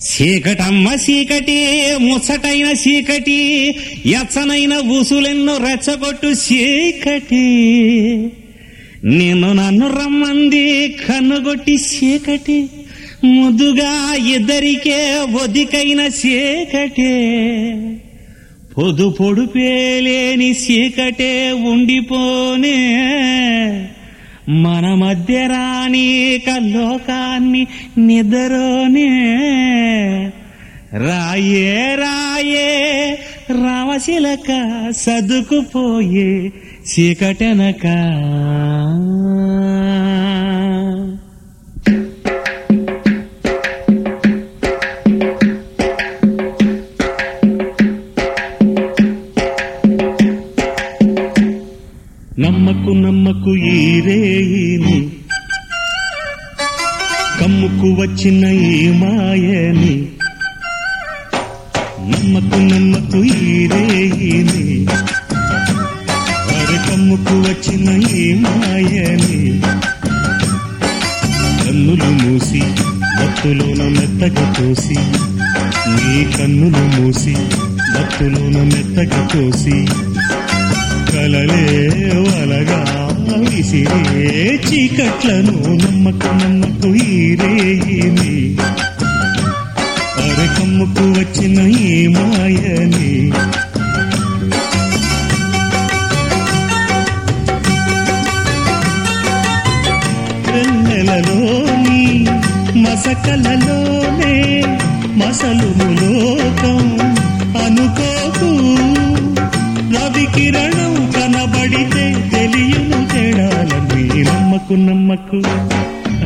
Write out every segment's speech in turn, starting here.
చీకటమ్మ చీకటి ముచ్చటైన చీకటి ఎచ్చనైన ఊసులెన్నో రెచ్చగొట్టు చీకటి. నిన్ను నన్ను రమ్మంది కన్నుగొట్టి చీకటి ముద్దుగా ఇద్దరికే ఒదికైన చీకటే. పొదు పొడుపేలేని చీకటే ఉండిపోనే మన మధ్య రాని లోకాన్ని నిద్రనే రాయే రాయే రామశిలక సదుకుపోయే చీకటెనక. నమ్మకు నమ్మకు ఈ రేయిని. కమ్ముకు వచ్చిన ఈ మాయని. నమ్మకు నమ్మకు ఈ రేయిని. అరే కమ్ముకు వచ్చిన ఈ మాయని. కన్నులు మూసి మత్తులోన మెత్తగా తోసి నీ కన్నులు మూసి మత్తులోన మెత్తగా తోసి కలలే వలగా విసిరే చీకట్లను నమ్మకు నమ్మకు ఈ అరకమ్మకు వచ్చిన ఈ మాయని. వెన్నెలలోని మసకలలోనే మసలు లోకం అనుకోకు. రవికిరణం పడితే తెలియను తేడాలన్నీ నమ్మకు నమ్మకు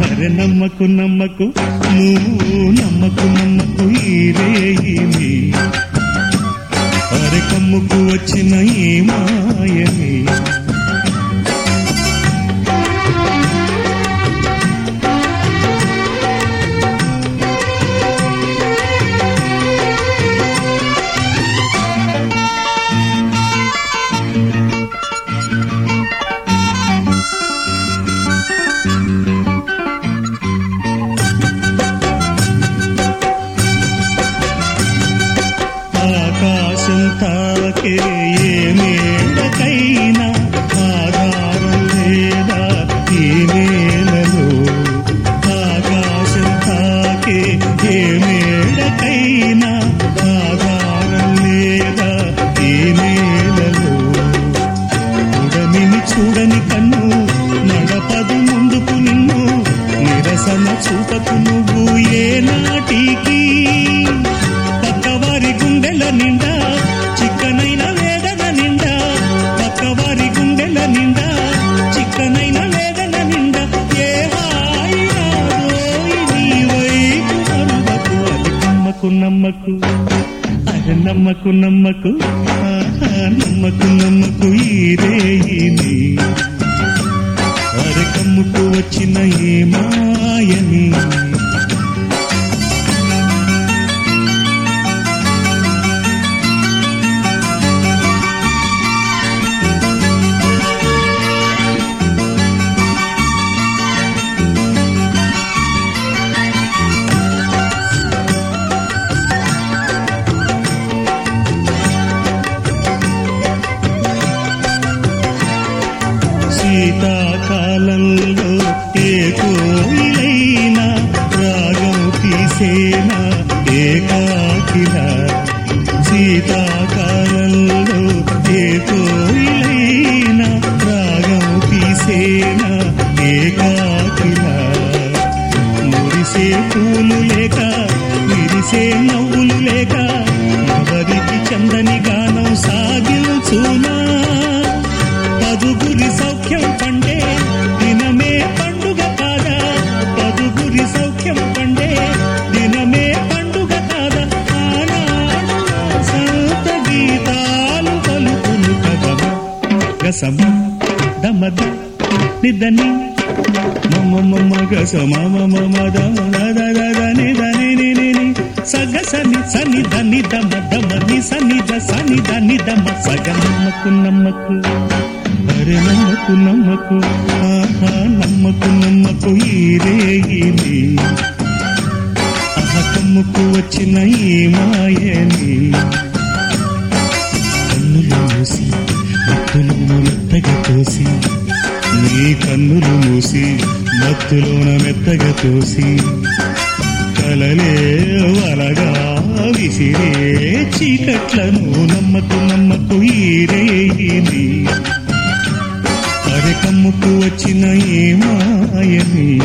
అరే నమ్మకు నమ్మకు నువ్వు నమ్మకు నమ్మకు ఈ అరే కమ్ముకు వచ్చిన ఈ మాయమే ఆకాశం తాకే ఏ ఆధారం లేదా ఈ నేలలో ఆకాశం తాకే నమ్మకు నమ్మకు అరే నమ్మకు నమ్మకు ఆహా, నమ్మకు నమ్మకు ఈ రేయిని అరకమ్ముకు వచ్చిన ఏ మాయని పదుగురి సౌఖ్యం దినమే పండుగ కాదా? ఆనాడు సంత గీతాలు పలుకులు కదమ గసమ దమద నిదని మమ మమ గస మమ మమ దమ దని దని ని సగ సని సని దని దమ దమ ని సని ద సని దని దమ సగ నమ్మకు నమ్మకు. అరే నమ్మకు నమ్మకు ఆహా నమ్మకు నమ్మకు ఈ రేగిని. అహకమ్ము కమ్ముకు వచ్చిన ఈ మాయని. కన్నులు మూసి మత్తులోన మెత్తగా తోసి నీ కన్నులు మూసి మత్తులోన మెత్తగా తోసి కలలే వలగా విసిరే చీకట్లను. నమ్మకు నమ్మకు ఈ రేగిని. అరే వచ్చిన ఏ మాయని.